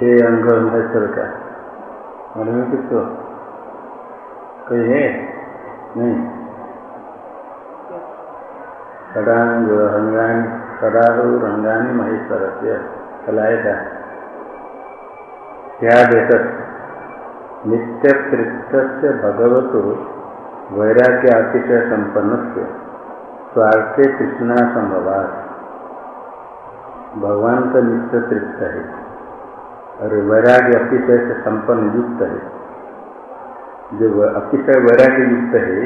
छह अंग महेश्वर का। मन में कुछ तो कोई है? नहीं। षडांग अंगानी षडाहु रंगानी महेश्वर से कलाएगा क्या देख नित्य तृप्त भगवत वैराग्य अतिशय संपन्न से स्वार्थे कृष्णा संभवास भगवान का नित्य तृप्त है। और वैराग्य अतिशय से संपन्न युक्त है। जो अतिशय वैराग्य युक्त है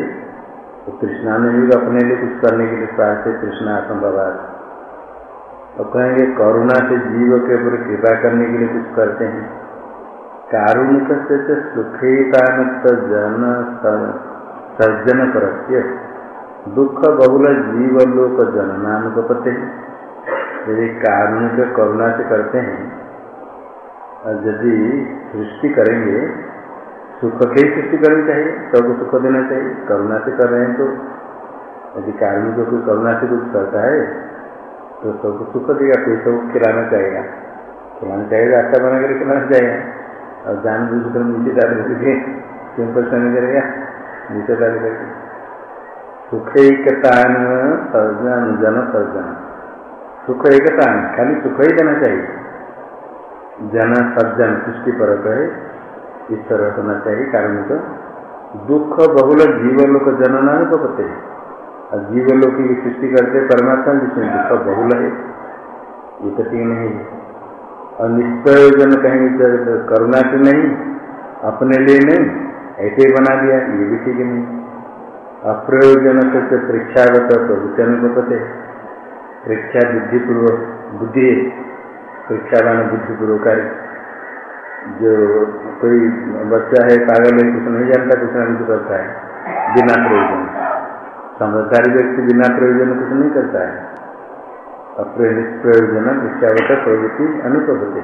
तो भी अपने लिए कुछ करने के लिए स्वार्थ कृष्णा संभवास और कहेंगे, करुणा से जीव के ऊपर कृपा करने के लिए कुछ करते हैं। कारुणिक से सुखेतान जन सर्जन परस्य। दुख बहुल जीवलोक जननानुपते यदि कारुणिक करुणा से करते हैं और यदि सृष्टि करेंगे, सुख की सृष्टि करनी चाहिए, सबको सुख देना चाहिए, करुणा से कर रहे हैं तो। यदि कारुणिक कोई करुणा से कुछ करता है तो सबको सुख देगा कोई सबको खिलाना चाहेगा। खिलाना चाहिए रास्ता बना कर खिलाना चाहिए और जान बुझ कर नीचे डाल करके क्यों परेशानी करेगा नीचे डाल करके सुख एकतान सर्जन जन सर्जन सुख एकतान खाली सुख ही देना चाहिए। जन, सज्जन, सृष्टि पर है। इस तरह होना चाहिए कारण तो दुख, बहुल, जीवलोक जनना को पते और जीवलोक की सृष्टि करते परमात्मा, जिसमें दुख, बहुल है। ये तो ठीक नहीं है। और निष्प्रयोजन कहेंगे करुणा से नहीं, अपने लिए नहीं, ऐसे ही बना दिया, ये भी ठीक नहीं। अप्रयोजन से परीक्षागत प्रवृत्ति को पते परीक्षा बुद्धिपूर्वक, बुद्धि परीक्षावान बुद्धिपूर्वक जो कोई बच्चा है, पागल है, कुछ नहीं जानता, कुछ ना कुछ करता है। बिना प्रयोजन। समझदारी व्यक्ति बिना प्रयोजन कुछ नहीं करता है। अप्रयोजन शिक्षावत प्रवृत्ति अनुपति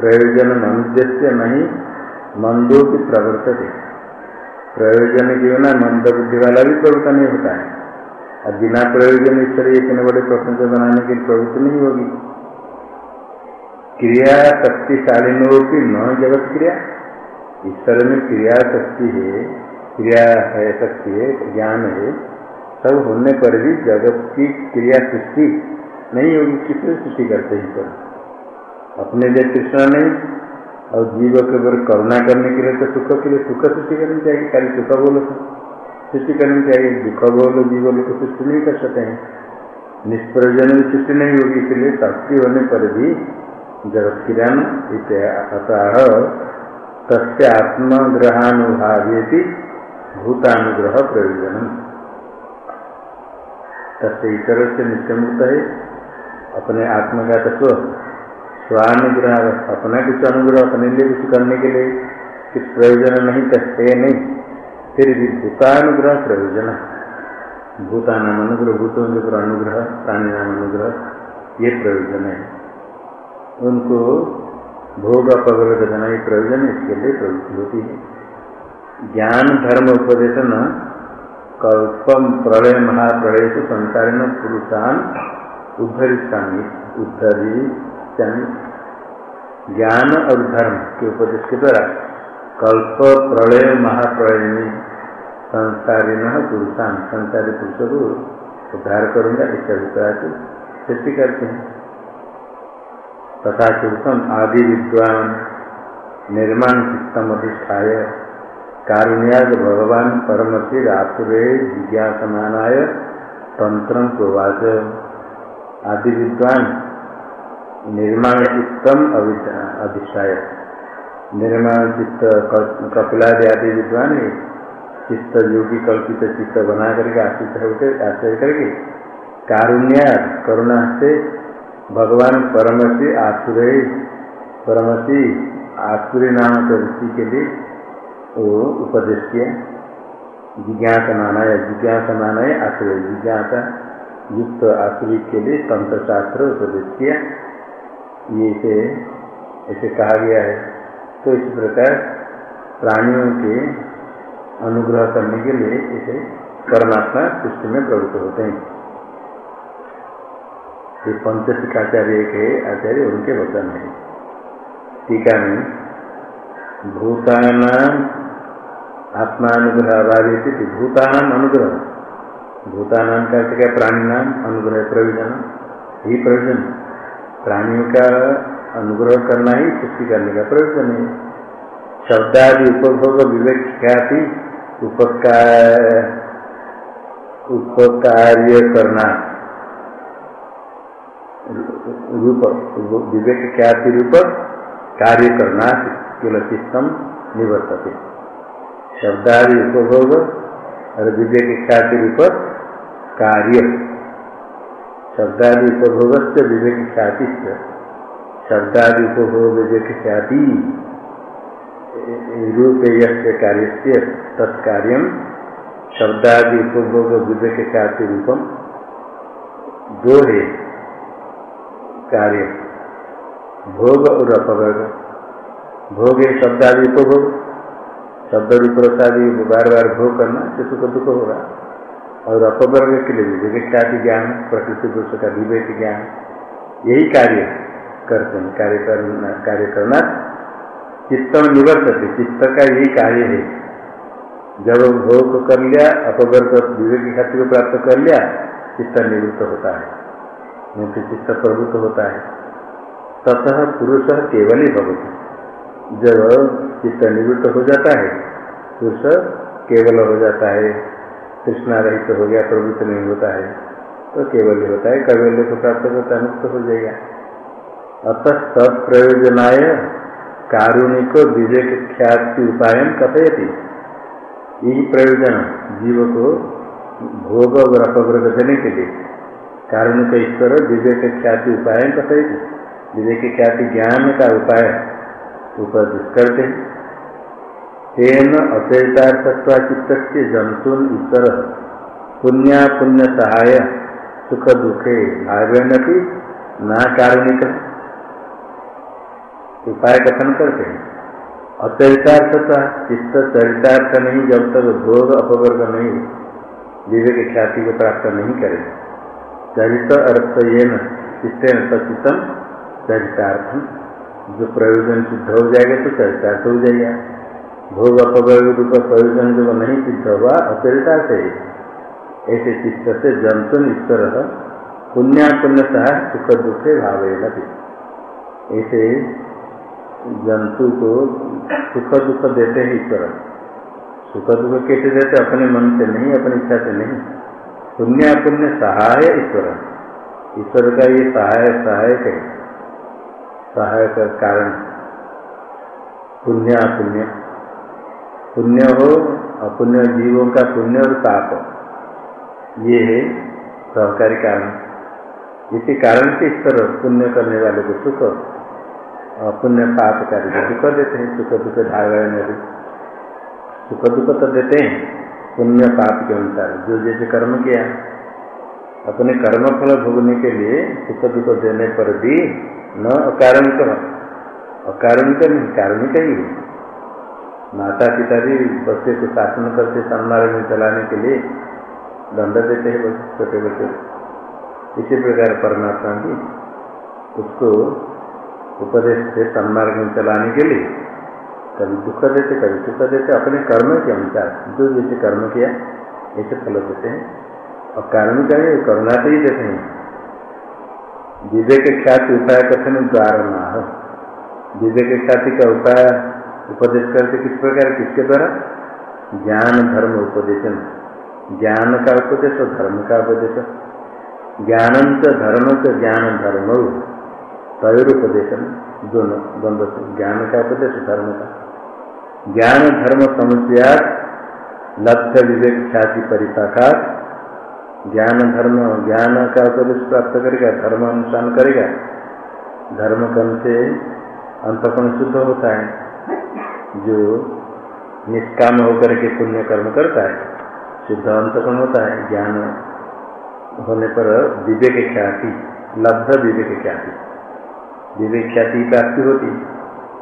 प्रयोजन अनुद्देश्य नहीं मंदो की प्रवर्तते। प्रयोजन के बिना मंद बुद्धि वाला भी प्रवृत्त नहीं होता है। और बिना प्रयोजन इस तरह इतने बड़े प्रपंच बनाने की प्रवृत्ति नहीं होगी। क्रिया शक्तिशाली की न जगत क्रिया ईश्वर में क्रिया शक्ति है, क्रिया है, शक्ति है, ज्ञान है, सब होने पर भी जगत की क्रिया सृष्टि नहीं होगी किसने सृष्टि करते ही पर अपने लिए कृष्णा नहीं, और जीव के ऊपर करुणा करने के लिए तो सुख के लिए सुख सृष्टि करनी चाहिए, खाली सुख बोलो सृष्टि करनी चाहिए, दुख बोलो, जीव को सृष्टि नहीं कर सकते हैं। निष्प्रयोजन सृष्टि नहीं होगी, इसलिए शक्ति होने पर भी जगत किरण अतः तस्य आत्मग्रहानुभावे भूतानुग्रह प्रयोजन तस्य इतर से नित्य मुक्त है अपने आत्मा का तत्व स्वानुग्रह अपना कुछ अनुग्रह अपने लिए कुछ करने के लिए? कुछ प्रयोजन नहीं करते नहीं, फिर भी भूतानुग्रह प्रयोजन। भूतान अनुग्रह, भूतों ऊपर अनुग्रह प्राणी नाम अनुग्रह, ये प्रयोजन है। उनको भोग अपवर्ग देना ही प्रयोजन इसके लिए प्रवृत्ति होती है। ज्ञान, धर्म उपदेशन कल्पम प्रलय महाप्रलय से संसारिण पुरुषान उद्धरिष्ठानी उद्धरी ज्ञान और धर्म के उपदेश के द्वारा कल्प, प्रलय, महाप्रलय में संसारिण पुरुषान संसारी पुरुषों को उद्धार करूँगा, इस अभिप्राय से सृष्टि करते हैं। तथा चुतम आदि विद्वान निर्माण चित्तम अधिष्ठाय, कारुण्याद भगवान परम से रात्रे जिज्ञासमानाय तंत्र प्रोवाच आदि विद्वान निर्माण चित्तम अधिष्ठाय। निर्माण चित्त कपिलादि आदि विद्वान चित्त योगी कल्पित चित्त बना करके आश्रित होकर आश्रय करके कारुण्या करुणा से भगवान परमसी आसुरे, परमसी आसुरी नाम के वृत्ति के लिए वो उपदेश किया जिज्ञासा माना है जिज्ञासा माना है आसुर, जिज्ञासा युक्त आसुरी के लिए तंत्र शास्त्र उपदेश किया। ये इसे ऐसे कहा गया है। तो इस प्रकार प्राणियों के अनुग्रह करने के लिए इसे परमात्मा सृष्टि में प्रवृत्त होते हैं। ये पंच शिखाचार्य के आचार्य उनके वचन है। टीका में भूताना आत्मानुग्रह अभावी थी भूतानाम अनुग्रह भूतानाम का क्या? प्राणी नाम अनुग्रह प्रयोजन ही प्रयोजन प्राणियों का अनुग्रह करना ही सृष्टि करने का प्रयोजन है। शब्दादि उपभोग विवेक ख्याति उपकार, उपकार्य करना। रूप, विवेक ख्याति रूप कार्य करना केवल चित्तम निवर्तते। शब्दादि उपभोग और विवेक ख्याति रूप कार्य। शब्दादि उपभोग से विवेक ख्याति शब्दादि उपभोग विवेक ख्याति रूप यस्य कार्य से तत्कार्य। शब्दादि उपभोग विवेक ख्याति रूपम दो है कार्य भोग और अपवर्ग भोग है शब्द आदि उपभोग शब्द रूप बार बार भोग करना से सुख दुख होगा। और अपवर्ग के लिए विवेक ज्ञान, प्रकृति पुरुष का विवेक ज्ञान, यही कार्य करते हैं। कार्य करना कार्य करना चित्त में निवर्तते। चित्त का यही कार्य है। जब भोग कर लिया अपवर्ग विवेक खातिर को प्राप्त कर लिया चित्त निवृत्त होता है। मुख्य चित्त प्रभुत्व होता है। ततः पुरुष केवल ही भगवती जब चित्त निवृत्त हो जाता है, पुरुष केवल हो जाता है। कृष्णा रहित तो हो गया, प्रवृत्त नहीं होता है तो केवल ही होता है। कैवल्य को प्राप्त करता मुक्त हो जाएगा। अतः तत्प्रयोजनाय कारुणिक विवेक ख्याति उपाय कथयती। यही प्रयोजन जीव को भोग और अपवर्ग देने के लिए। कारण का ईश्वर, विवेक ख्याति उपाय कथई विवेक ख्याति ज्ञान का उपाय उपदेश करते तेन अचरितार्थत्वा चित्त से जंतुन ईश्वर पुण्या पुण्य सहाय, सुख दुखे भावेन की न कारुणिक। उपाय कथन करते हैं। अचरितार्थता चित्त चरितार्थ नहीं, जब तक भोग अपवर्ग नहीं, विवेक ख्याति को प्राप्त नहीं करेगा चरित अर्थ ये न चित्तेन सचितम, चरितार्थम। जो प्रयोजन सिद्ध हो जाएगा तो चरितार्थ हो जाएगा। भोग अपवर्ग रूप प्रयोजन जो नहीं सिद्ध हुआ अचरितार्थ है। ऐसे चित्त से जंतु ईश्वर पुण्या पुण्य सह सुख दुखे भाव ऐसे जंतु को सुख दुख देते हैं ईश्वर। सुख दुख कैसे देते अपने मन से नहीं, अपनी इच्छा से नहीं। पुण्य पुण्य सहाय ईश्वर। ईश्वर का ये सहाय सहायक है सहायक कारण। पुण्य पुण्य। पुण्य हो, अपुण्य जीवों का पुण्य और पाप ये है सहकारी कारण। इसी कारण से ईश्वर पुण्य करने वाले को सुख अपुण्य पाप कार्य दुख देते हैं सुख दुख धागा सुख दुख तो देते हैं। पुण्य पाप के अनुसार। जो जैसे कर्म किया, अपने कर्म फल भोगने के लिए सुख दुख देने पर भी न अकारणिक अकारणिक नहीं कारणिक ही माता पिता भी बच्चे को शासन करते सन्मार्ग में चलाने के लिए दंड देते हैं छोटे बच्चे। इसी प्रकार परमात्मा भी उसको उपदेश से सन्मार्ग में चलाने के लिए कभी दुख देते, कभी सुख देते, अपने कर्म के अनुसार, जो जैसे कर्म किया, ऐसे फल देते हैं। और कर्म करें करुणा से ही देते हैं। विवेक ख्याति उपाय कथन द्वार न हो विवेक ख्याति का उपाय उपदेश करते किस प्रकार, किसके द्वारा? ज्ञान, धर्म, उपदेशन। ज्ञान का उपदेश और धर्म का उपदेश। ज्ञान धर्म से ज्ञान धर्म। तय उपदेशन दोनों द्वंद्व ज्ञान का उपदेश, धर्म का। ज्ञान, धर्म समस्या लक्ष्य विवेक, ख्याति परिपाका ज्ञान, धर्म, ज्ञान का उपदेश प्राप्त करेगा, धर्म अनुष्ठान करेगा। धर्म कर्म से अंतकरण शुद्ध होता है। जो निष्काम होकर के पुण्य कर्म करता है, शुद्ध अंतकरण होता है। ज्ञान होने पर विवेक ख्याति, लब्ध विवेक ख्याति। विवेक ख्याति प्राप्ति होती।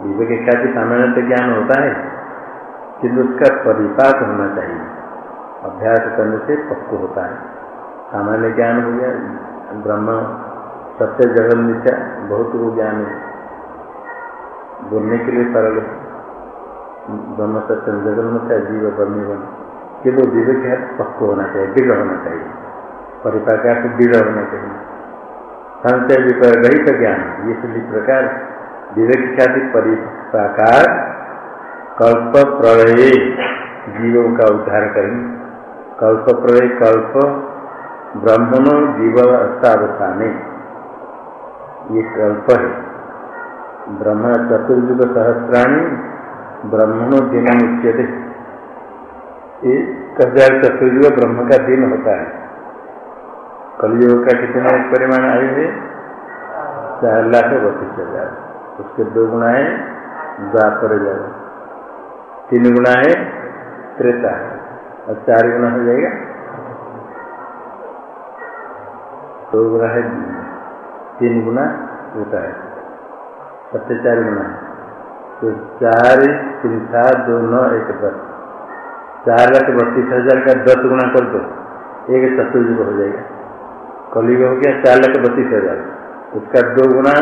विवेक ख्याति सामान्य ज्ञान होता है किंतु उसका परिपाक होना चाहिए। अभ्यास करने से पक्व होता है। सामान्य ज्ञान हो गया, ब्रह्म सत्य जगत मिथ्या, बहुत वो ज्ञान है। बोलने के लिए सरल ब्रह्म सत्य जगन में जीव ब्रह्म बन कि वो विवेक है पक्को होना चाहिए, दृढ़ होना चाहिए। परिपाकार से दृढ़ होना चाहिए। संशय विपर रहित ज्ञान, ये सभी प्रकार विवेक ख्याति परिपाकार कल्प प्रलय जीवों का उद्धार करेंगे कल्प प्रलय, कल्प ब्राह्मणों जीव अवस्थाने ये कल्प है। ब्रह्म चतुर्युग सहस्राणी ब्रह्मणों दिन उच्यते। हज़ार चतुर्युग ब्रह्म का दिन होता है। कलयुग का कितना परिमाण आयु है? चार लाख बत्तीस हज़ार। उसके दो गुणा है द्वापर हज़ार तीन गुणा है, त्रेता। और चार गुणा हो जाएगा। दो गुणा है, तीन गुना होता है। सत्य चार गुना है। तो चार, तीन सात दो नौ एक दस चार लाख बत्तीस हज़ार का दस गुना कर दो। एक चतुर्युग हो जाएगा। कलयुग हो गया, चार लाख बत्तीस हज़ार। उसका दो गुना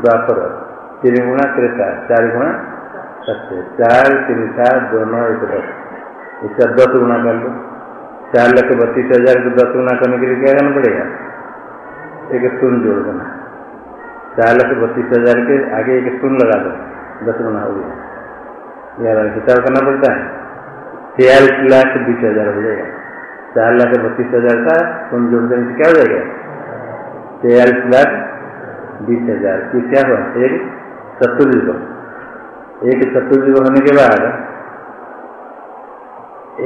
द्वापर। तीन गुना त्रेता चार गुना सत्य। चार तीन सात दो नौ एक दस। इसका दस गुना कर लो। चार लाख बत्तीस हज़ार को दस गुना करने के लिए क्या करना पड़ेगा? एक शून्य जोड़ देना। चार लाख बत्तीस हज़ार के आगे एक शून्य लगा दो। दस गुना हो गया। यह हिसाब करना पड़ता है। छियालीस लाख बीस हज़ार हो जाएगा। चार लाख बत्तीस हज़ार का तुम जोड़ देने से क्या हो जाएगा? छियालीस लाख बीस हज़ार। क्या हुआ? एक चतुर्युग एक चतुर्युग होने के बाद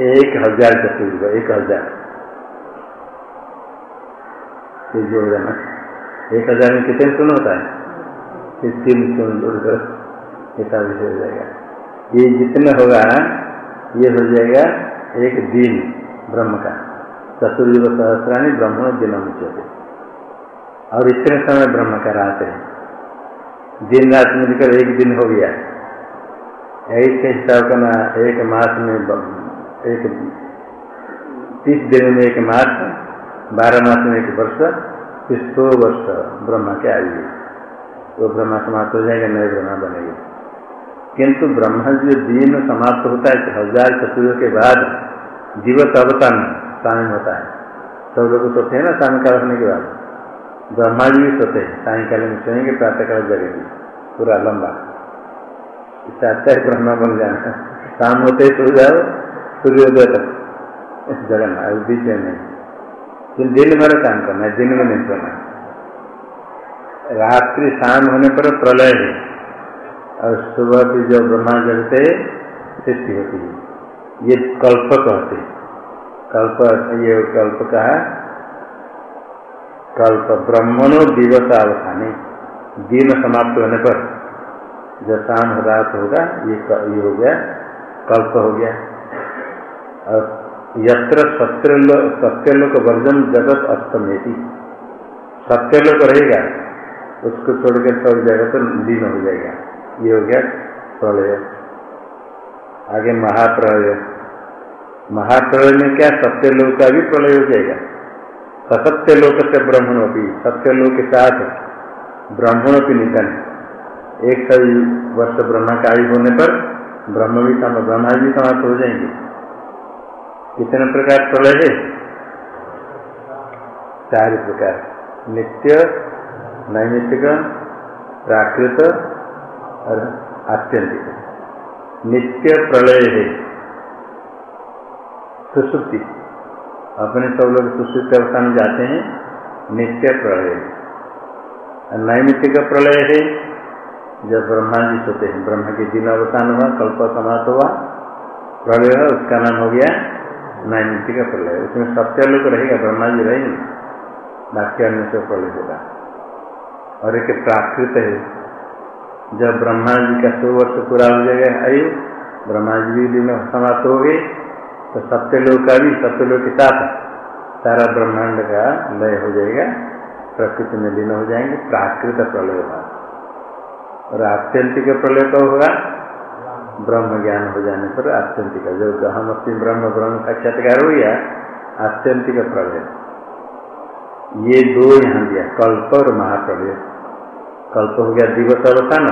एक हज़ार चतुर्युग एक हज़ार। जोड़ एक हज़ार में कितने सुन होता है? तीन सुन जोड़कर ऐसा विषय हो जाएगा। ये जितने होगा, ये हो जाएगा एक दिन ब्रह्म का। चतुर्युग सहस्राणी ब्रह्म दिन मुचते और इतने समय ब्रह्म का रात है। दिन रात मिलकर एक दिन हो गया। ऐसे हिसाब करना एक मास में एक तीस दिन में एक मास, बारह मास में एक वर्ष फिर सौ वर्ष ब्रह्मा के आयु वो ब्रह्मा समाप्त हो जाएगा, नए ब्रह्मा बनेगा। किंतु ब्रह्म जो दिन समाप्त होता है, हज़ार चतुर्थ के बाद जीवत अवतान शामिल होता है। सब लोग सोते हैं ना सायकाल होने के बाद। ब्रह्मा जी भी सोते हैं। सायकाल में सोएँगे प्रातःकाल जगेंगे। पूरा लंबा। इससे अच्छा है ब्रह्मा बन जाना। शाम होते सो जाओ, सूर्योदय तक। जगना अभी बीच में नहीं। दिन भर काम करना है, दिन में नहीं सोना रात्रि शाम होने पर प्रलय है। और सुबह भी जो ब्रह्मा जगते सृष्टि होती है। ये कल्प कहते कल्प, ये कल्प कहा कल्प ब्रह्मणो दिवस अवसानी दिन समाप्त होने पर जब शाम रात होगा, ये ये हो गया, कल्प हो गया। और यत्र सत्यलो सत्यलोक वर्जन जगत अस्तमेती। सत्यलोक रहेगा, उसको छोड़कर सब जगत तो दिन हो जाएगा। ये हो गया प्रलय। आगे महाप्रलय। महाप्रलय में क्या सत्य लोक का भी प्रलय हो जाएगा? सत्य लोक से सत्य लोक के साथ ब्राह्मण की निधन। एक सौ वर्ष ब्रह्मा का आयु होने पर ब्रह्म भी सम, ब्रह्मा भी समाप्त हो जाएँगे। कितने प्रकार प्रलय है। चार प्रकार। नित्य, नैमित्तिक, प्राकृत और आत्यंतिक। नित्य प्रलय है। सुसुप्ति। अपने सब लोग सुसुप्त अवस्था में जाते हैं, नित्य प्रलय। नैमित्तिक प्रलय है, जब ब्रह्मा जी सोते हैं। ब्रह्म के दिन अवसान हुआ, कल्प समाप्त हुआ, प्रलय उसका नाम हो गया नैमित्तिक प्रलय। उसमें सत्य लोग रहेगा, ब्रह्मा जी रहेंगे, बाकी अन्य से प्रलय होगा। और एक प्राकृत है, जब ब्रह्मा जी का सौ वर्ष पूरा हो जाएगा, आयु, ब्रह्मा जी भी दिन समाप्त हो गए तो सत्यलोक का भी सत्यलोक के साथ सारा ब्रह्मांड का लय हो जाएगा, प्रकृति में लीन हो जाएँगे, प्राकृत प्रलय होगा। और आत्यंतिक प्रलय कब होगा ब्रह्म ज्ञान हो जाने पर आत्यंतिक। जो गहम अपनी ब्रह्म ब्रह्म साक्षात्कार हो गया, आत्यंतिक प्रलय। ये दो यहाँ दिया, कल्प और महाप्रलय। कल्प हो गया दिवस अवसान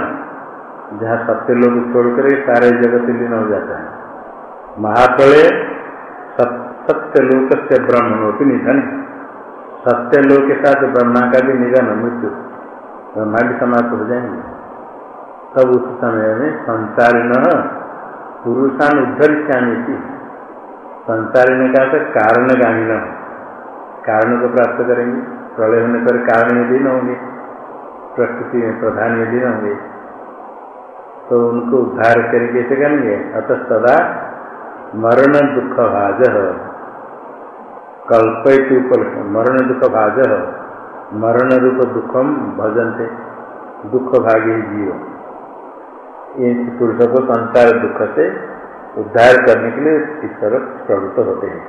जहाँ सत्य लोग छोड़कर सारे जगत लीन हो जाता है। महाप्रलय सत्य लोक से ब्रह्म की निधन सत्य लोक के साथ ब्रह्मा का भी निधन मृत्यु। ब्रह्मा भी समाप्त हो जाएँगे। तब उस समय में संसारिण पुरुषान उद्धरिष्यामी थी संसारी ने कहा था कारण गामी न कारण को प्राप्त करेंगे। प्रलय होने पर कारण यदि न होंगे। प्रकृति में प्रधान यदि न होंगे। तो उनको उद्धार करके कैसे करेंगे। अतः सदा मरण दुख भाज कल्पित उपल मरण दुख भाज मरण रूप दुखम भजनते। दुख भागी जीव। इन पुरुषों को संसार दुख से उद्धार करने के लिए ईश्वर प्रवृत्त होते हैं।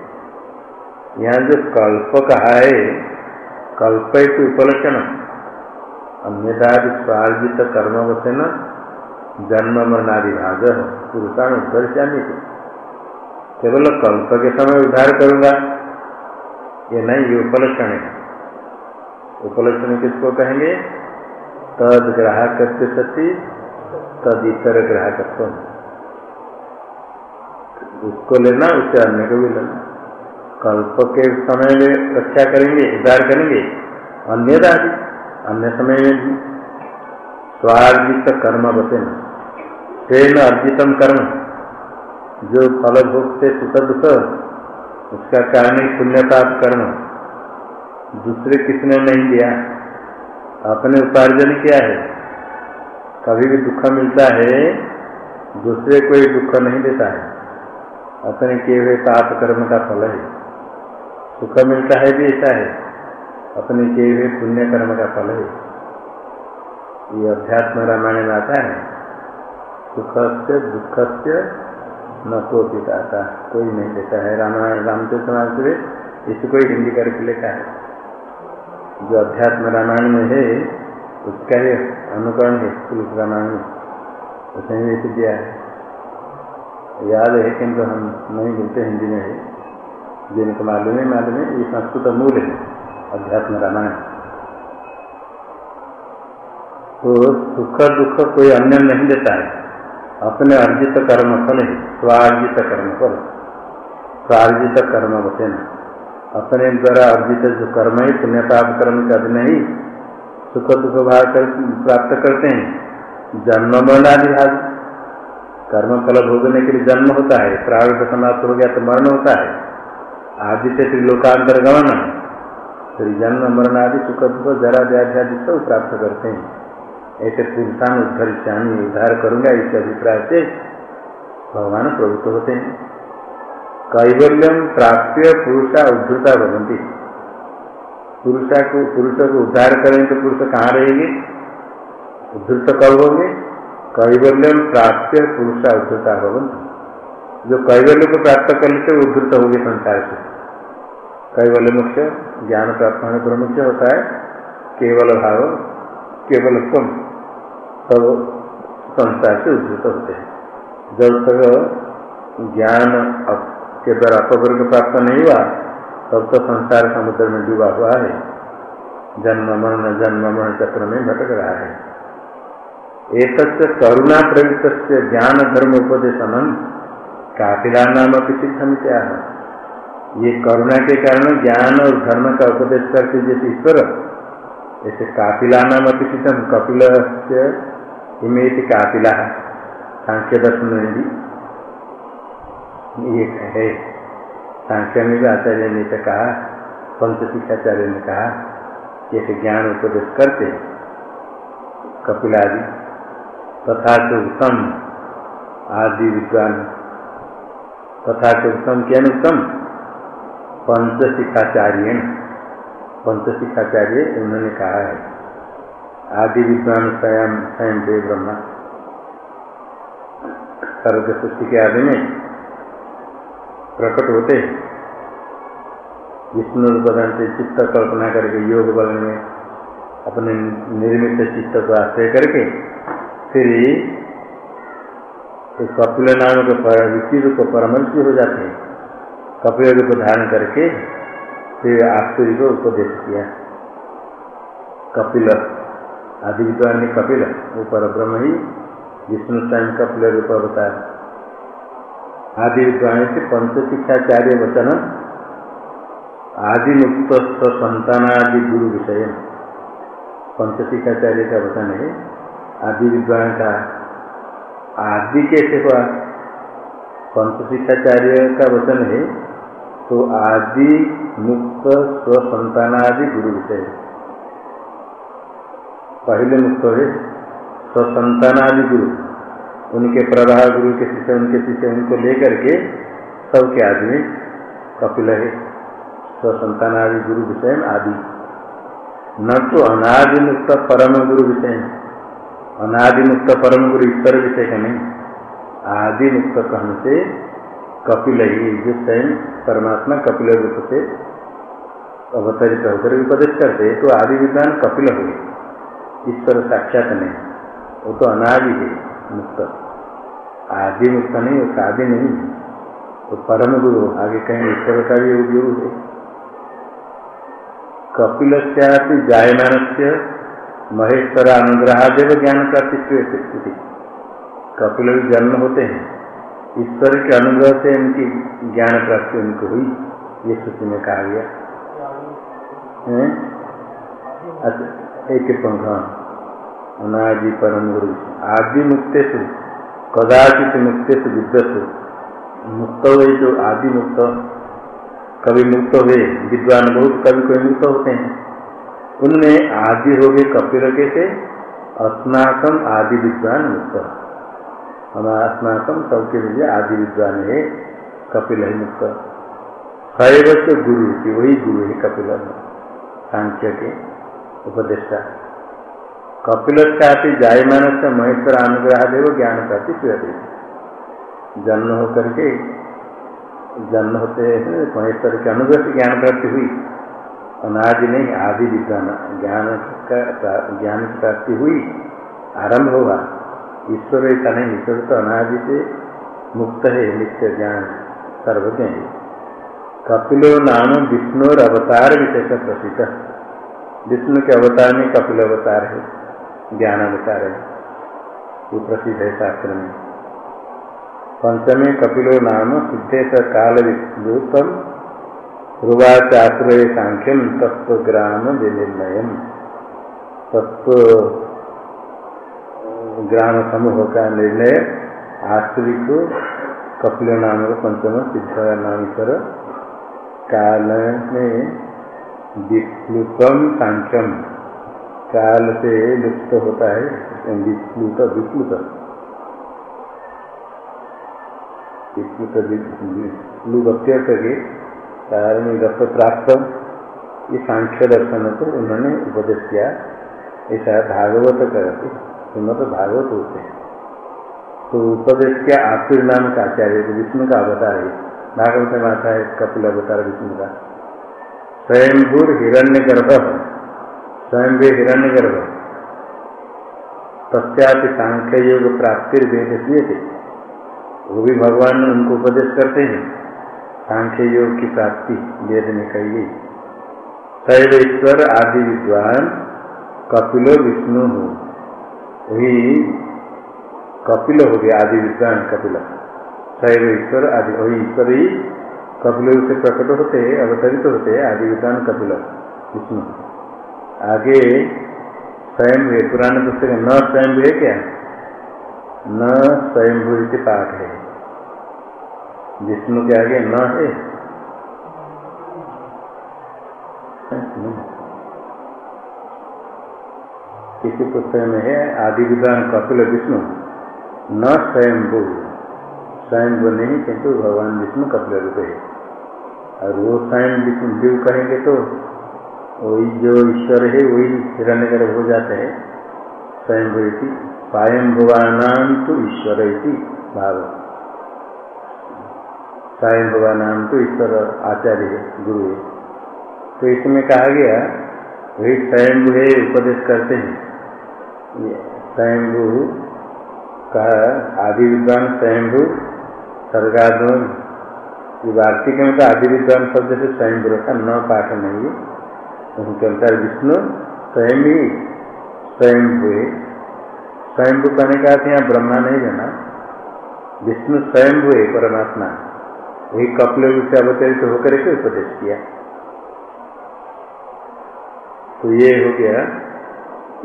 यहाँ जो कल्प कहा है कल्प एक उपलक्षण अन्यदादि स्वार्जित कर्म वचन जन्म मरणादि भाग पुरुषाण उद्धर जाने के केवल कल्प के समय उद्धार करूँगा। ये नहीं, ये उपलक्षण है। उपलक्षण किसको कहेंगे? तद ग्राहक सती, तद इतर ग्राहकत्व। उसको लेना, उससे अन्य को भी लेना। कल्प के समय में रक्षा करेंगे, उद्धार करेंगे। अन्य दादी अन्य समय में भी। स्वार्जित कर्म बचेन तेन अर्जितम कर्म। जो फल भोग से सुख दुख उसका कारण पुण्यपाप कर्म। दूसरे किसने नहीं दिया? अपने उपार्जन किया है। कभी भी दुख मिलता है, दूसरे कोई दुख नहीं देता है। अपने किए हुए पाप कर्म का फल है। सुख मिलता है भी ऐसा है। अपने किए हुए पुण्य कर्म का फल है। ये अध्यात्म रामायण में आता है। सुख से दुख से न को पिता कोई नहीं देता है रामायण रामचरित में इसको ही हिंदी करके लिखा है। जो अध्यात्म रामायण में है, उसका ही अनुकरण है तुलस रामायण में। उसने भी दिया है। याद है किंतु हम नहीं बोलते हिंदी में है। जिनको मालूम है मालूम है, ये संस्कृत मूल है, अध्यात्म रामायण। तो सुख दुख कोई अन्य नहीं देता है। अपने अर्जित कर्म फल है। स्वार्जित कर्म फल स्वार्जित कर्म वचन अपने द्वारा अर्जित जो कर्म है पुण्य पाप कर्म कर नहीं सुख दुख भाग प्राप्त करते हैं। जन्म मरणादि भाग कर्म फल भोगने के लिए जन्म होता है प्रारंभ समाप्त हो गया तो मरण होता है। आदि से त्रिलोकांतर गमन। फिर जन्म, मरण आदि, सुख दुख, जरा व्याध्यादि सब प्राप्त करते हैं। ऐसे पुरुषान उद्धर चानी उद्धार करूँगा, इस अभिप्राय से भगवान प्रभुत्व होते हैं। कैवल्यम प्राप्य पुरुषा उद्धता बनती पुरुषा को पुरुष को उद्धार करेंगे तो पुरुष कहाँ रहेंगे? उद्धृत कब होंगे? कैवल्यम प्राप्त पुरुषा उद्धता भवन जो कैवल्य को प्राप्त कर लेते उद्धृत होगी संसार से। कैवल्य मुख्य, ज्ञान प्राप्त होने पर मुख्य होता है, केवल भाव, केवल कम सब संसार से उद्धृत होते हैं। जब तक ज्ञान के द्वारा अपवर्ग प्राप्त नहीं हुआ, तब तो संसार समुद्र में डूबा हुआ है। जन्म, मरण जन्म, मरण चक्र में भटक रहा है। एक करुणा प्रवृत्त ज्ञान धर्म उपदेशन कापिला नाम क्या है ये करुणा के कारण ज्ञान और धर्म का उपदेश करते जैसे ईश्वर, ऐसे कापिला नाम सिद्धम कपिल इमेत कापिला सांख्य दर्शन में भी ये है। सांख्य में भी आचार्य ने तो कहा पंच शिक्षाचार्य ने कहा, जैसे ज्ञान उपदेश करते कपिलादि तथा के उत्तम आदि विद्वान तथा के उत्तम क्या उत्तम पंच शिखाचार्य पंच शिखाचार्य उन्होंने कहा है। आदि विद्वान स्वयं स्वयं देव ब्रह्मा। सर्ग सृष्टि के आदि में प्रकट होते विष्णु प्रधान से चित्त कल्पना करके, योग बल में अपने निर्मित चित्त को आश्रय करके, फिर तो कपिल नाम के ऋषि रूप परमर्षि हो जाते हैं। कपिल रूप धारण करके फिर आश्चर्य को उपदेश किया। कपिल आदि विद्वान ने कपिल, वो पर ब्रह्म ही विष्णु स्वयं कपिल रूप अवतार आदि विद्वान से पंच शिक्षाचार्य वचन, आदि मुक्त संतानादि गुरु विषय। पंच शिक्षाचार्य का वचन है, आदि विद्वान का। आदि कैसे हुआ? पंच शिक्षाचार्य का वचन है तो आदि मुक्त स्वसंतानादि गुरु विषय। पहले मुक्त है स्वसंतानादि गुरु, उनके प्रवाह गुरु के शिष्य, उनके शिष्य, उनको लेकर के सबके आदमी कपिल है। स्वसंतानादि गुरु विषय आदि। न तो अनादि मुक्त परम गुरु विषय अनादि मुक्त परम गुरु ईश्वर विषय का नहीं। आदि मुक्त कहने से कपिल ही जो स्वयं परमात्मा कपिल रूप से अवतरित होकर उपदेश करते तो आदि विद्वान कपिल हो गए। ईश्वर साक्षात नहीं। वो तो अनादि है, मुक्त। आदि मुक्त नहीं वो आदि नहीं है। तो परम गुरु, आगे कहीं ईश्वर का भी गुरु है। कपिल जायमान से महेश्वर अनुग्रहादेव ज्ञान प्राप्ति कपिल भी जन्म होते हैं। ईश्वर के अनुग्रह से उनकी ज्ञान प्राप्ति उनको हुई। ये सूची में कहा गया। अच्छा एक पंख अनादि परम गुरु। आदि मुक्तेश कदाचित मुक्तेश विद्वत मुक्त हुए जो आदि मुक्त, कभी मुक्त हुए, विद्वान बहुत, कभी कोई मुक्त होते हैं। उनमें आदि हो गए कपिल के से अस्नाकम आदि विद्वान मुक्त। हम अस्माकम सबके लिए आदि विद्वान है, कपिल है मुक्त। सैव से गुरु, की वही गुरु है कपिल। सांख्य के उपदेष्टा। कपिल जाय जायमान से महेश्वर अनुग्रह देव ज्ञान प्राप्ति सूर्य जन्म होकर के, जन्म होते हैं, महेश्वर के अनुग्रह से ज्ञान प्राप्ति हुई। अनादि नहीं, आदि विद्वान। ज्ञान का ज्ञान की प्राप्ति हुई, आरंभ होगा ईश्वर ऐसा नहीं, ईश्वर तो अनादि से मुक्त है, नित्य ज्ञान सर्वज्ञ है। कपिलो नाम विष्णु और अवतार विशेष प्रसिद्ध। विष्णु के अवतार में कपिल अवतार है। ज्ञान अवतार है। वो प्रसिद्ध है शास्त्र में। पंचमी कपिलो नाम सिद्धेश काल विद्युतम ध्रुवाचाश्रय सांख्यम तत्व ग्राम विनिर्णय तत्व ग्राम समूह का निर्णय आश्री को कपिल नाम पंचम सिद्ध नाम पर काल में विप्लुतम सांख्यम। काल से लुप्त होता है विप्लुत विप्लुत विप्लुत विप्लुत्यर्थ के में रस प्राप्त ये सांख्य दर्शन को उन्होंने उपदेश किया। ऐसा भागवत करते श्रीमद भागवत होते हैं। तो उपदेश क्या आखिर नाम का आचार्य तो विष्णु का अवतार है। भागवत में आता है कपिल अवतार विष्णु का। स्वयंभूर हिरण्य गर्भ स्वयं भी हिरण्य गर्भ तस्यापि सांख्य योग प्राप्ति वेद दिए थे। वो भी भगवान उनको उपदेश करते हैं। सांख्य योग की प्राप्ति वेद में कही गई। शैव ईश्वर आदि विद्वान कपिलो विष्णु हो। वही कपिल हो गया आदि विद्वान कपिल। शैव ईश्वर आदि, वही ईश्वर ही कपिल से प्रकट होते अवतरित होते आदि विद्वान कपिल, विष्णु। आगे स्वयं पुराने पुस्तक न स्वयं हुए क्या? न स्वयं से पाठ है। विष्णु के आगे न है। किसी पुस्तक में है, आदि विद्वान कपिल विष्णु। न स्वयंभू। स्वयंभू नहीं, किंतु भगवान विष्णु कपिल रूप है। और वो स्वयं विष्णु जीव कहेंगे तो वही जो ईश्वर है, वही हिरण्य हो जाते हैं। स्वयं स्वयं भगवान तो ईश्वर भाव। स्वयं भगवान तो ईश्वर आचार्य है, गुरु है। तो इसमें कहा गया वही स्वयं है, उपदेश करते हैं। स्वयंभू का आदि विद्वान स्वयंभू सर्गादम वार्तिक में तो आदि विद्वान शब्द से स्वयंभू का न पाठ नहीं है। उनके अनुसार विष्णु स्वयं ही स्वयं हुए। स्वयंभू करने का अर्थ यहाँ ब्रह्मा नहीं देना विष्णु स्वयं हुए परमात्मा, वही कपले से अवतरित होकर के उपदेश किया। तो ये हो गया,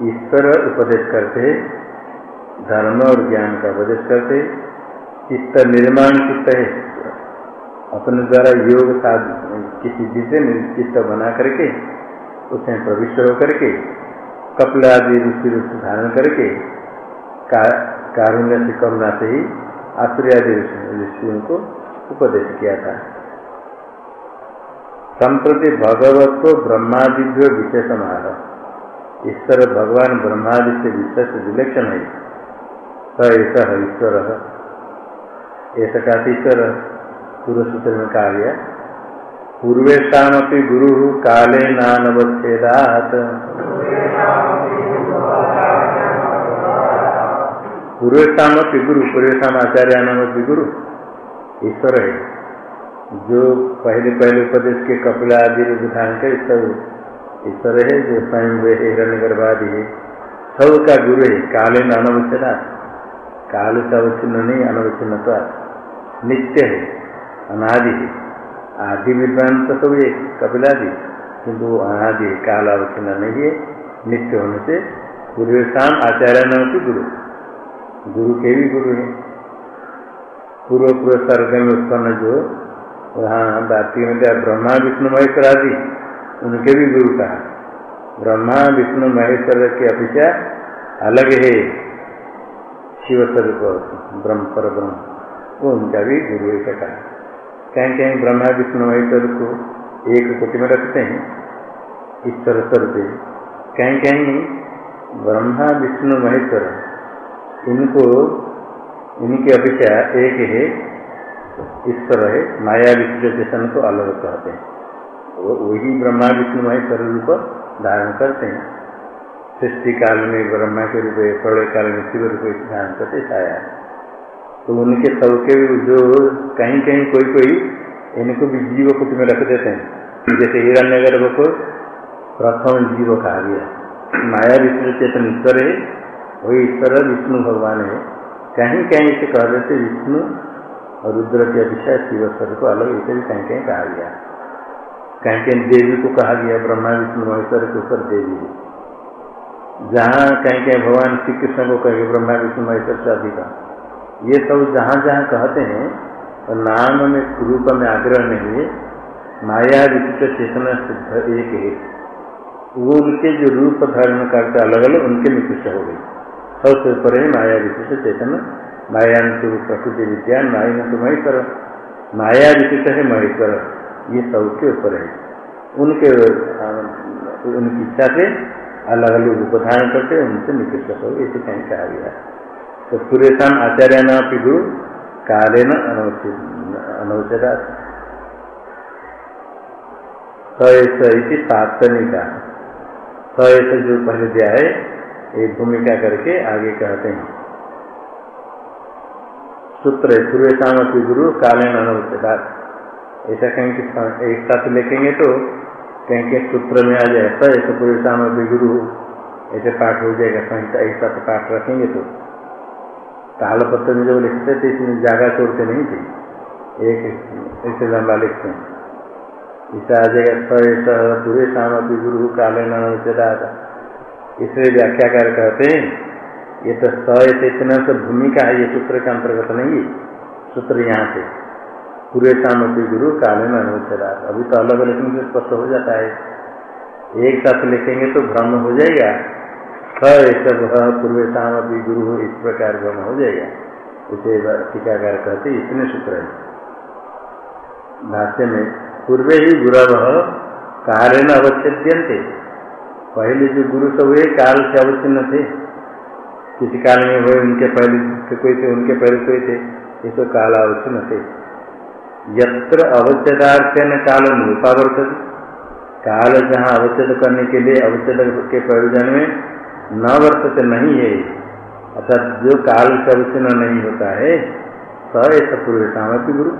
ईश्वर उपदेश करते, धर्म और ज्ञान का उपदेश करते, चित्त निर्माण चित्त है। अपने द्वारा योग किसी चीज़ से चित्त बना करके उसमें प्रविष्ट होकर के कपल आदि ऋषि रूप धारण करके कारुण्य से करुणा से ही आश्रयादि ऋषियों को उपदेश किया था। संप्रति भगवत को ब्रह्मादिभ्यो विशेष मार ईश्वर भगवान ब्रह्मादि से विशेष विलक्षण है। ऐसा है ईश्वर। ऐसा का ईश्वर। पूर्व सूत्र में कहा गया पूर्वेशम अपनी गुरु काले नानवच्छेदात। पूर्वेशम गुरु पूर्वेशम आचार्य नाम गुरु, ईश्वर है जो पहले पहले उपदेश के कपिला आदि विधान के सब ईश्वर है जो स्वयं वे हिरण्य गर्भादि है। सब का गुरु है, काले न काल से अवच्छिन्न नहीं, अनवच्छिन्न नित्य है, अनादि है। आदि विद्वान तो सब ये कपिलादि किंतु अनादि काल अवच्छिन्न नहीं है नित्य होने से पूर्व शाम आचार्य की गुरु गुरु के भी गुरु हैं। पूर्व पूर्व सर्ग में उत्पन्न जो वहाँ बाती में दिया ब्रह्मा, विष्णु, महेश्वर आदि, उनके भी गुरु कहा। ब्रह्मा, विष्णु, महेश्वर की अपेक्षा अलग है। शिव स्वरूप ब्रह्म पर ब्रह्म वो उनका भी गुरु ऐसा कहा। कहीं कहीं ब्रह्मा विष्णु महेश्वर को एक कोटि में रखते हैं। ईश्वर स्वरूप कहीं कहीं ब्रह्मा विष्णु महेश्वर इनको, इनकी अपेक्षा एक है ईश्वर है, माया चेतन को अलग कहते हैं। वही ब्रह्मा विष्णु महेश्वर रूप धारण करते हैं। सृष्टि काल में ब्रह्मा के रूप प्रलय काल में शिव रूप धारण करते छाया। तो उनके सबके जो कहीं कहीं कोई कोई इनको भी जीव कुट में रख देते हैं। जैसे हिरण्य गर्भ को प्रथम जीव कहा गया। माया विष्णु चेतन ईश्वर है, वही ईश्वर विष्णु भगवान है। कहीं कहीं से कह देते विष्णु और रुद्र के अपेक्षा शिव स्वर को अलग इसे भी कहीं कहीं कहा गया। कहीं कहीं देवी को कहा गया, ब्रह्मा, विष्णु, महेश्वर के ऊपर देवी। जहाँ कहीं कहीं भगवान श्री कृष्ण को कहेंगे, ब्रह्मा, विष्णु, महेश्वर से अधिक। ये सब जहाँ जहाँ कहते हैं तो नाम में, रूप में आग्रह नहीं है माया विशिष्ट चेतना शुद्ध एक है। वो उनके जो रूप धारण करते अलग अलग उनके निकृष्ट हो गई। सबसे ऊपर है माया विशिष्ट चेतना। माया तो प्रकृति विज्ञान, माया तो महेश्वर। माया विशिष्ट है महेश्वर। ये सबके ऊपर है। उनके, उनकी इच्छा से अलग अलग रूप धारण करते उनसे निकृष्ट हो इसे कहीं कहा गया तो सुरेशान आचार्य गुरु काले न अनौचदा सैस तात्निका जो पहले दिया है, ये भूमिका करके आगे कहते हैं। सूत्र है सूर्यशाम अपनी गुरु काले अनौचदा ऐसा कहीं एक साथ लिखेंगे तो कहीं के सूत्र में आ जाए सैस अपनी गुरु, ऐसे पाठ हो जाएगा, संहिता एक साथ पाठ रखेंगे तो। तालपत्र में जब लिखते थे, इसमें जागा छोड़ते नहीं थे। एक ऐसे लंबा लिखते हैं। आ जाएगा पूरे अभी गुरु काले नचरा इसलिए व्याख्याकार कहते हैं, ये तो स इतना तो भूमिका है, ये सूत्र के अंतर्गत नहीं सूत्र यहाँ से पूरे अभी गुरु काले नचरा अभी तो अलग लिखने से स्पष्ट हो जाता है। एक साथ लिखेंगे तो भ्रम हो जाएगा। पूर्व शाम अभी गुरु इस प्रकार गम हो जाएगा उसे टीकाकार कहते इतने सूत्र है भाष्य में पूर्व ही गुरव कार्य न अवच्छेद्यंते पहले जो गुरु सब हुए काल से अवच्छिन्न थे किसी काल में हुए उनके पहले कोई थे उनके पहले कोई थे ये तो काल अवच्छिन्न थे यत्र अवच्छेदार्थ न काल निरूपावर्तन काल जहाँ अवच्छेद करने के लिए अवच्छेद के प्रयोजन में न वर्तते नहीं है। अर्थात जो काल से अवचिन्न नहीं होता है, स पूर्व सामर्थ्य गुरु।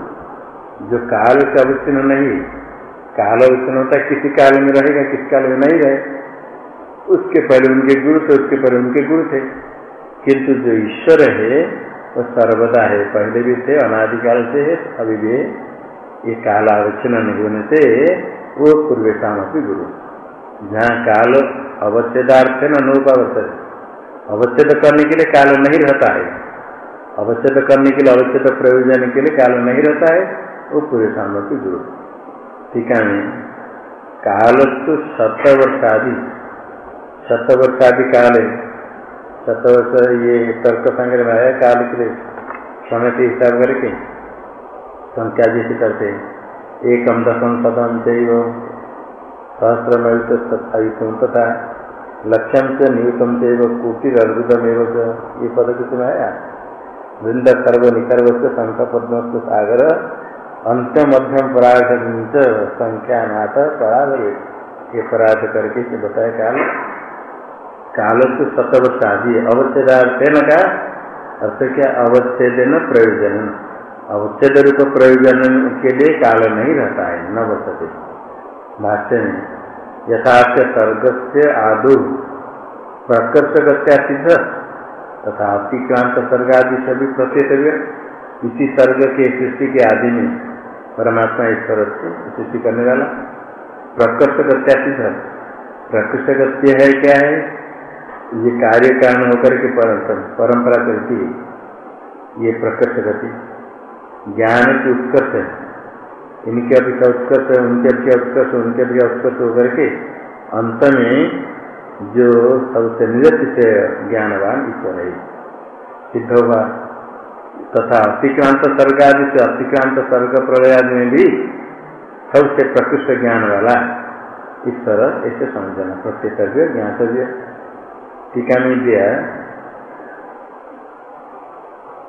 जो काल से अवचिन्न नहीं काल अवचिन्न होता है, किसी काल में रहेगा, किस काल में नहीं रहे। उसके पहले उनके गुरु थे, उसके पहले उनके गुरु थे। किंतु जो ईश्वर है, वो सर्वदा है। पहले भी थे, अनादिकाल से है, अभी भी ये काल अवच्छिन्न नहीं होने से वो पूर्वेशम गुरु। जहाँ काल अवच्छेदार्थ है न नोपावच्छेद अवच्छेद करने के लिए काल नहीं रहता है। अवच्छेद करने के लिए अवच्छेद प्रयोजन के लिए काल नहीं रहता है। वो पूरे सामर्थ्य गुरु ठीक है काल तो शतवर्षादि। शतवर्षादि काल। है शतवर्ष ये तर्क संग्रह में आया काल के लिए। समय के हिसाब करके। संख्या जैसे करते एकम दशम शतम चैव सहस्रमयुतम तथा लक्ष्यम से नियुतम चैव कुटिर अर्बुदम ये पद किसमें आया? वृंद सर्व निकर्व से शंख पद्म सागर अंत मध्यम पराध संख्या नाथ पराध ये पराध करके से बताया काल काल तो शतवर्ष आदि अवच्छेदार्थ न का अर्थ क्या? अवच्छेद न प्रयोजन अवच्छेद रूप प्रयोजन के लिए काल नहीं रहता है, न बचते भाष्य में यथार्थ सर्ग से आदु प्रकर्षगत्या तथा अतिक्रांत सर्ग आदि सभी प्रत्येक इसी सर्ग के सृष्टि के आदि में परमात्मा ईश्वर सृष्टि करने वाला प्रकृष्ट गत्या सिद्ध प्रकृष्ट गत्य है क्या है? ये कार्य कारण होकर के परंपरा चलती है। ये प्रकृष्ट गति ज्ञान की उत्कर्ष है। इनके अपेक्षा उत्कर्ष उनके अपेक्षा उत्कर्ष उनके अपेक्षा उत्कर्ष होकर के, अंत में जो सबसे से ज्ञानवान ईश्वर है। सिद्ध होगा। तथा अतिक्रांत सर्ग आदि से अतिक्रांत सर्ग प्रलय आदि में भी सबसे प्रकृष्ट ज्ञान वाला तरह ऐसे समझना प्रत्येतव्य ज्ञातव्य टीका में दिया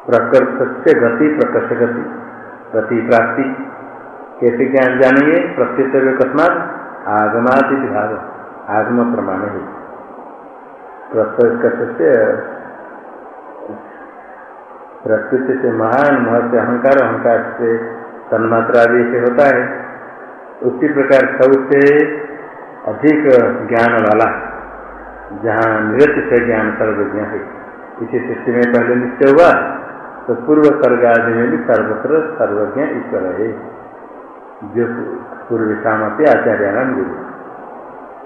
प्रकृत से गति, प्रकृष्ट गति गति प्राप्ति। कैसे ज्ञान जानेंगे? प्रत्येतव्य कस्मात आगमात भाग आगम प्रमाण है। प्रत्यक्ष से प्रकृति से महान महत्व अहंकार अहंकार से तन्मात्रा आदि से होता है। उसी प्रकार सबसे अधिक ज्ञान वाला, जहाँ नृत्य से ज्ञान सर्वज्ञ है। इसी सृष्टि में पहले निश्चय हुआ तो पूर्व सर्ग आदि में भी सर्वत्र सर्वज्ञ ईश्वर है। जो पूर्व सामर्थ्य आचार्य गुरु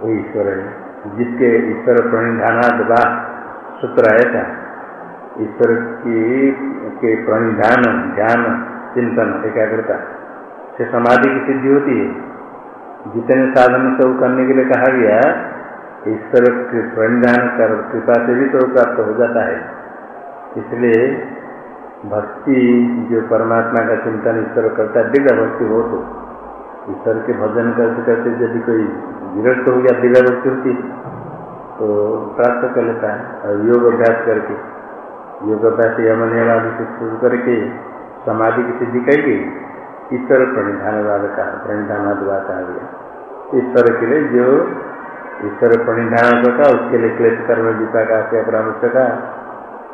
वो ईश्वर है। जिसके ईश्वर प्रणिधानाद सूत्र आया था, ईश्वर की, के प्रणिधान ध्यान चिंतन, एकाग्रता से समाधि की सिद्धि होती है। जितने साधन सब करने के लिए कहा गया, ईश्वर के प्रणिधान कर, कृपा से भी तो प्राप्त हो जाता है। इसलिए भक्ति, जो परमात्मा का चिंतन ईश्वर करता है, दिव्य भक्ति हो तो। ईश्वर के भजन करते करते यदि कोई विरक्त हो गया दिव्य भक्ति तो प्राप्त कर लेता है। और योग अभ्यास करके योगाभ्यास यमन आदि से शुरू करके समाधि की सिद्धि गई ईश्वर प्रणिधानवाद का प्रणिधानवाद कहा गया। ईश्वर के लिए जो ईश्वर प्रणिधान का, उसके लिए क्लेश कर्म गीता का परामर्श का,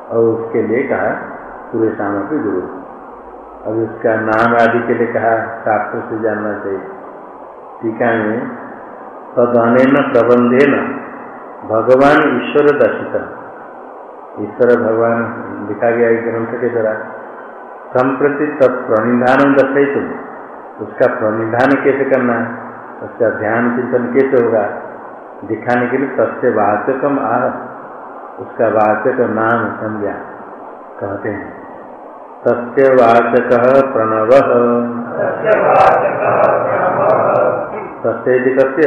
और उसके लिए कहा, पूरे सामग्री गुरु। अब उसका नाम आदि के लिए कहा, शास्त्र से जानना चाहिए। टीका में तदन प्रबंधे न भगवान ईश्वर दर्शित। ईश्वर भगवान लिखा गया ग्रंथ के द्वारा। संप्रति तत्प्रणिधान दर्शाई तुम उसका प्रणिधान कैसे करना उसका ध्यान चिंतन कैसे होगा? दिखाने के लिए सत्य वाचकम आ उसका वाचक नाम संज्ञा कहते हैं। सत्यवाचक प्रणव। सत्य कस्य?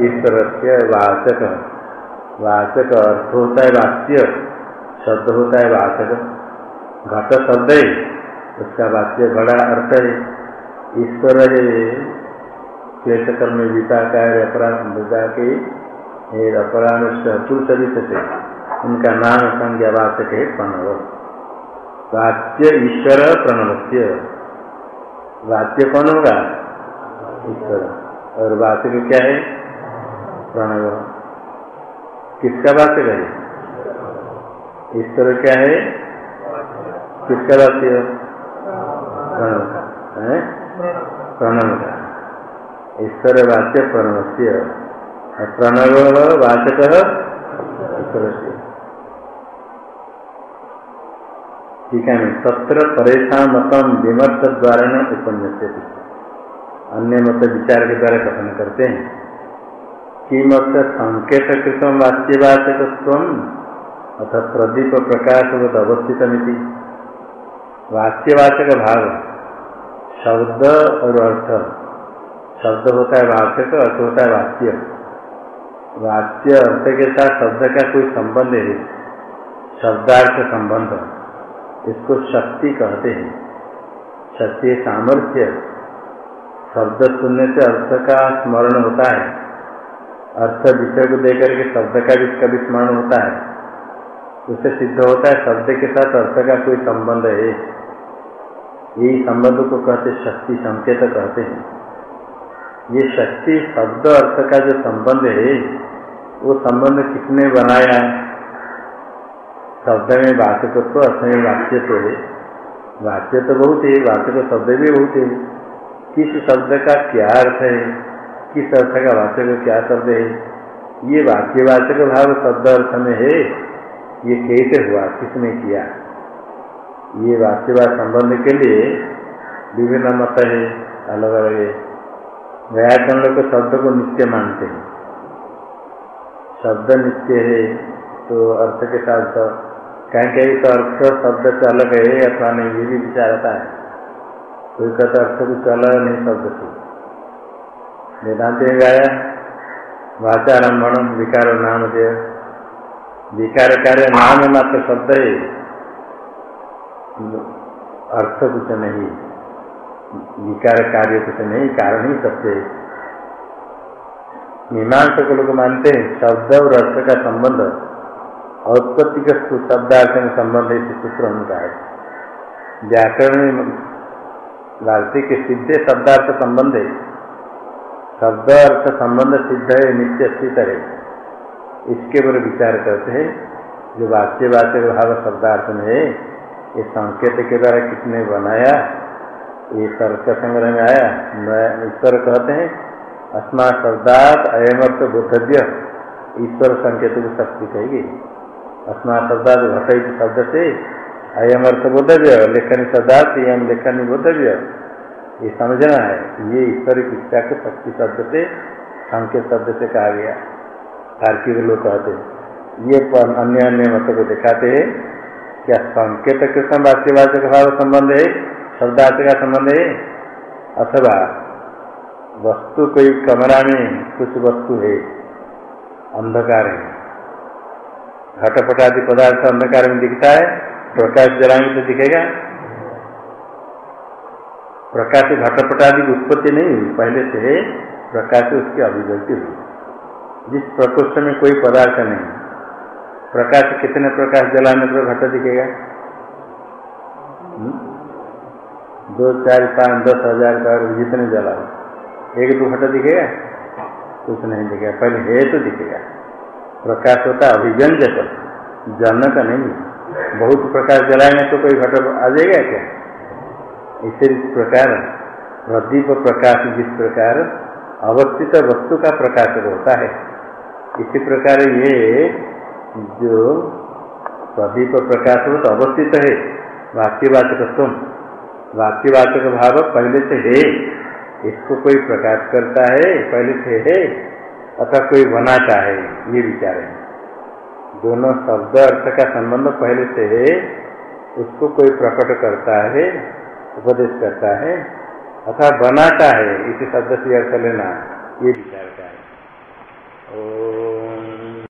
ईश्वर से वाचक। वाचक अर्थ होता है वाच्य शब्द होता है वाचक। घट शब्द है उसका वाच्य बड़ा अर्थ है। ईश्वर है क्लेश कर्म गीता का अपराध के अपराध पुरुष से। उनका नाम संज्ञा वाचक है प्रणव। वाच्य ईश्वर प्रणवस्य। वाच्य कौन होगा? ईश्वर। और वाचक क्या है? प्रणव। किसका वाक्य है? ईश्वर क्या है? किसका वाक्य प्रणव का। ईश्वर वाच्य प्रणव से प्रणव वाचक ईश्वर से ठीक है तत्र परेशान मतम विमर्श द्वारा न उपन्यास अन्य मत विचार के द्वारा कथन करते हैं। कि मत संकेत कृतम वाच्यवाचक अथ प्रदीप प्रकाश अवस्थित मिति वाच्यवाचक भाव शब्द और अर्थ। शब्द होता है वाचक, अर्थ होता है वाच्य। वाच्य अर्थ के साथ शब्द का कोई संबंध है शब्दार्थ संबंध। इसको शक्ति कहते हैं। शक्ति सामर्थ्य। शब्द सुनने से अर्थ का स्मरण होता है। अर्थ विषय को देकर के शब्द का भी इसका भी स्मरण होता है। उससे सिद्ध होता है, शब्द के साथ अर्थ का कोई संबंध है। यही संबंध को कहते शक्ति संकेत कहते हैं। ये शक्ति, शब्द, अर्थ का जो संबंध है, वो संबंध किसने बनाया शब्द में वाचकत्व अर्थ में तो है वाच्य तो बहुत है, वाचक शब्द भी बहुत है। किस शब्द का क्या अर्थ है? किस अर्थ का वाचक क्या शब्द है? ये वाच्यवाचक भाव शब्द अर्थ में है। ये कैसे हुआ? किसने किया? ये वाच्यवाद संबंध के लिए विभिन्न मत है, अलग अलग है। व्याकरण लोग शब्द को नित्य मानते हैं। शब्द नित्य है तो अर्थ के साथ कहीं कहीं तो अर्थ शब्द से अलग है अथवा नहीं, ये भी विचार आता है। कोई कहता अर्थ कुछ अलग नहीं शब्द से वेदांत में गाया वाचारम्भण विकार नाम दे विकार कार्य नाम मात्र शब्द है। अर्थ कुछ नहीं। विकार कार्य कुछ नहीं, कारण ही सत्य है। मीमांस को लोग मानते हैं, शब्द और अर्थ का संबंध औत्पत्ति का शब्दार्थ में संबंध है सूत्र उनका है। व्याकरण में भारतीय के सिद्धे शब्दार्थ संबंध है। शब्द अर्थ संबंध सिद्ध है, नित्य स्थित है। इसके ऊपर विचार करते हैं, जो वाच्य वाच्य भाव शब्दार्थ में है ये संकेत के द्वारा किसने बनाया? ये तर्क संग्रह में आया। ईश्वर कहते हैं, अस्मा शब्दार्थ अयमर्थ बुद्धव्य ईश्वर संकेत की शक्ति कहेगी। अस्मा शब्दाद घटित शब्द से अयम अर्थ बोधव्य लेखनी शब्दार्थ यम लेखनी बोधव्य ये समझना है ये ईश्वर की इच्छा के शक्ति शब्द से संकेत शब्द से कहा गया। तार्किक लोग कहते ये अन्य अन्य मत को दिखाते हैं क्या संकेत कृष्ण वाच्यवाचक भाव संबंध है, शब्दार्थ का संबंध है, अथवा वस्तु कोई कमरा में कुछ वस्तु है, अंधकार है। घटपट आदि पदार्थ अंधकार में दिखता है, प्रकाश जलाएँगे तो दिखेगा। प्रकाश घटपट आदि की उत्पत्ति नहीं हुई, पहले से प्रकाश उसकी अभिव्यक्ति हुई। जिस प्रकोष्ठ में कोई पदार्थ नहीं, प्रकाश कितने प्रकाश जलाने पर घट दिखेगा? हम्म? दो, चार, पाँच, दस हज़ार का जितने जलाओ एक दो घट दिखेगा? कुछ नहीं दिखेगा। पहले है तो दिखेगा। प्रकाश होता अभिव्यंजक जनक नहीं बहुत प्रकाश जलाएँगे तो कोई घट आ जाएगा क्या? इसी प्रकार प्रदीप प्रकाश जिस प्रकार, अवस्थित वस्तु का प्रकाश होता है। इसी प्रकार ये जो प्रदीप प्रकाश हो तो अवस्थित है। वाक्यवाचक तुम वाक्यवाचक भाव पहले से है। इसको कोई प्रकाश करता है, पहले से है। अथवा कोई बनाता है ये विचार है। दोनों शब्द अर्थ का संबंध पहले से है, उसको कोई प्रकट करता है, उपदेश करता है अथवा बनाता है इसी शब्द से अर्थ लेना, ये विचार का है। ओ